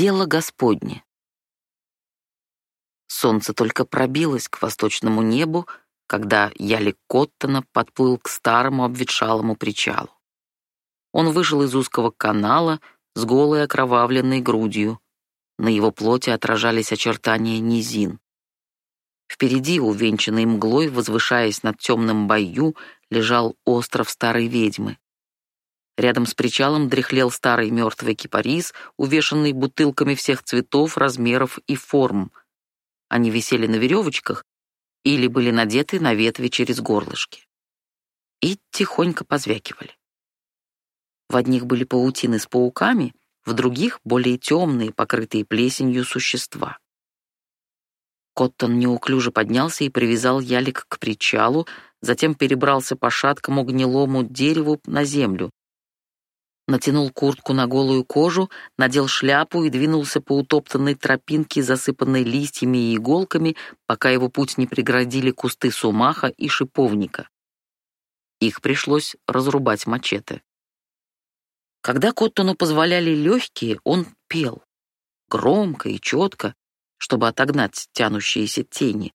Дело Господне. Солнце только пробилось к восточному небу, когда Ялик Коттона подплыл к старому обветшалому причалу. Он вышел из узкого канала с голой окровавленной грудью. На его плоти отражались очертания низин. Впереди, увенчанный мглой, возвышаясь над темным бою, лежал остров старой ведьмы. Рядом с причалом дряхлел старый мертвый кипарис, увешанный бутылками всех цветов, размеров и форм. Они висели на веревочках или были надеты на ветви через горлышки. И тихонько позвякивали. В одних были паутины с пауками, в других — более темные, покрытые плесенью существа. Коттон неуклюже поднялся и привязал ялик к причалу, затем перебрался по шаткому гнилому дереву на землю, натянул куртку на голую кожу, надел шляпу и двинулся по утоптанной тропинке, засыпанной листьями и иголками, пока его путь не преградили кусты сумаха и шиповника. Их пришлось разрубать мачете. Когда Коттону позволяли легкие, он пел. Громко и четко, чтобы отогнать тянущиеся тени.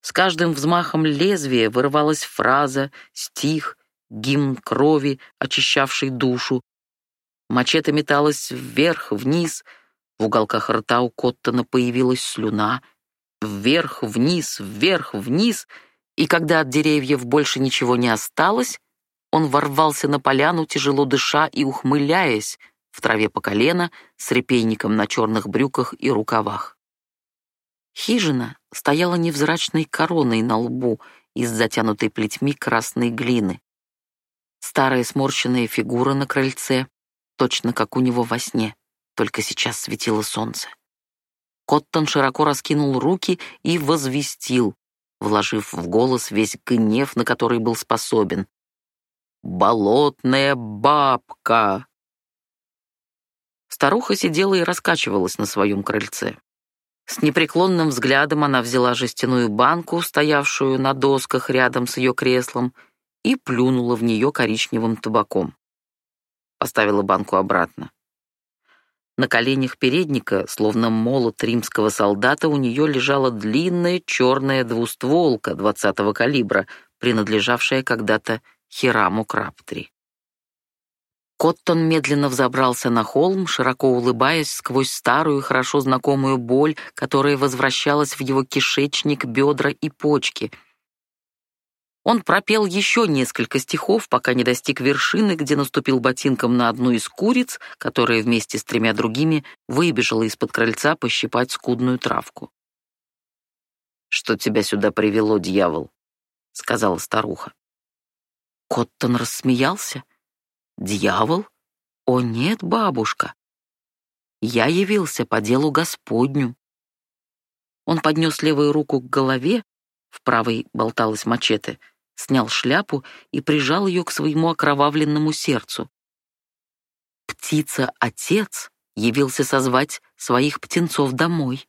С каждым взмахом лезвия вырывалась фраза, стих — гимн крови, очищавший душу. Мачете металась вверх, вниз, в уголках рта у Коттона появилась слюна. Вверх, вниз, вверх, вниз, и когда от деревьев больше ничего не осталось, он ворвался на поляну, тяжело дыша и ухмыляясь, в траве по колено, с репейником на черных брюках и рукавах. Хижина стояла невзрачной короной на лбу из затянутой плетьми красной глины. Старая сморщенная фигура на крыльце, точно как у него во сне, только сейчас светило солнце. Коттон широко раскинул руки и возвестил, вложив в голос весь гнев, на который был способен. «Болотная бабка!» Старуха сидела и раскачивалась на своем крыльце. С непреклонным взглядом она взяла жестяную банку, стоявшую на досках рядом с ее креслом, и плюнула в нее коричневым табаком. Поставила банку обратно. На коленях передника, словно молот римского солдата, у нее лежала длинная черная двустволка двадцатого калибра, принадлежавшая когда-то Хираму Краптри. Коттон медленно взобрался на холм, широко улыбаясь сквозь старую, хорошо знакомую боль, которая возвращалась в его кишечник, бедра и почки — он пропел еще несколько стихов, пока не достиг вершины, где наступил ботинком на одну из куриц, которая вместе с тремя другими выбежала из-под крыльца пощипать скудную травку. «Что тебя сюда привело, дьявол?» — сказала старуха. Коттон рассмеялся. «Дьявол? О нет, бабушка! Я явился по делу Господню». Он поднес левую руку к голове, в правой болталась мачете — снял шляпу и прижал ее к своему окровавленному сердцу. Птица-отец явился созвать своих птенцов домой.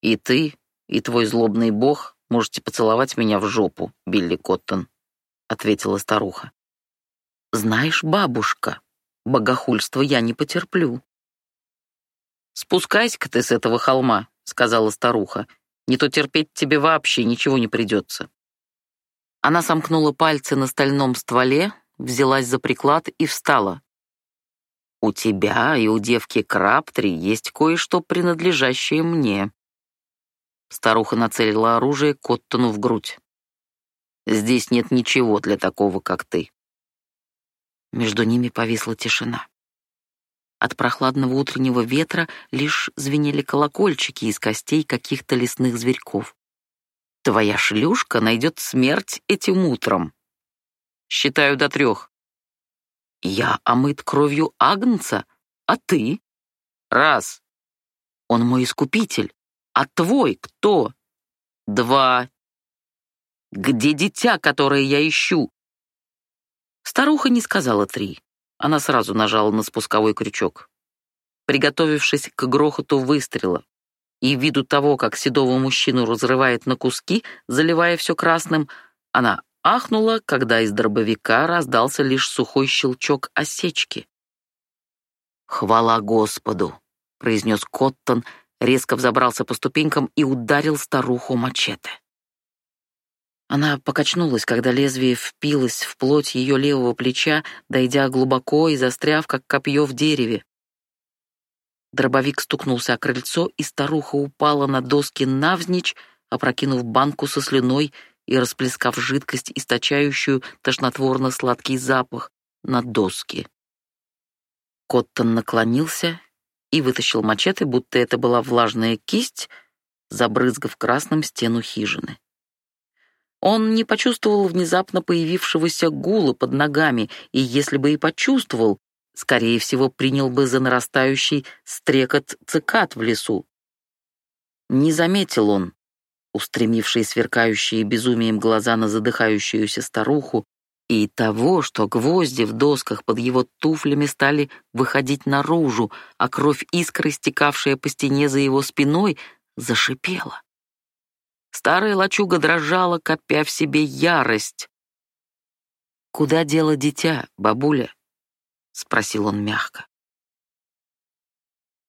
«И ты, и твой злобный бог можете поцеловать меня в жопу, Билли Коттон», — ответила старуха. «Знаешь, бабушка, богохульство я не потерплю». «Спускайся-ка ты с этого холма», — сказала старуха. «Не то терпеть тебе вообще ничего не придется». Она сомкнула пальцы на стальном стволе, взялась за приклад и встала. «У тебя и у девки Краптри есть кое-что, принадлежащее мне». Старуха нацелила оружие Коттону в грудь. «Здесь нет ничего для такого, как ты». Между ними повисла тишина. От прохладного утреннего ветра лишь звенели колокольчики из костей каких-то лесных зверьков. Твоя шлюшка найдет смерть этим утром. Считаю до трех. Я омыт кровью Агнца, а ты? Раз. Он мой искупитель. А твой кто? Два. Где дитя, которое я ищу? Старуха не сказала три. Она сразу нажала на спусковой крючок. Приготовившись к грохоту выстрела, и виду того, как седого мужчину разрывает на куски, заливая все красным, она ахнула, когда из дробовика раздался лишь сухой щелчок осечки. «Хвала Господу!» — произнес Коттон, резко взобрался по ступенькам и ударил старуху мачете. Она покачнулась, когда лезвие впилось в плоть ее левого плеча, дойдя глубоко и застряв, как копье в дереве. Дробовик стукнулся о крыльцо, и старуха упала на доски навзничь, опрокинув банку со слюной и расплескав жидкость, источающую тошнотворно-сладкий запах, на доски. Коттон наклонился и вытащил мачете, будто это была влажная кисть, забрызгав красным стену хижины. Он не почувствовал внезапно появившегося гула под ногами, и если бы и почувствовал, скорее всего, принял бы за нарастающий стрекот цикад в лесу. Не заметил он, устремившие сверкающие безумием глаза на задыхающуюся старуху, и того, что гвозди в досках под его туфлями стали выходить наружу, а кровь искры, стекавшая по стене за его спиной, зашипела. Старая лачуга дрожала, копя в себе ярость. «Куда дело дитя, бабуля?» — спросил он мягко.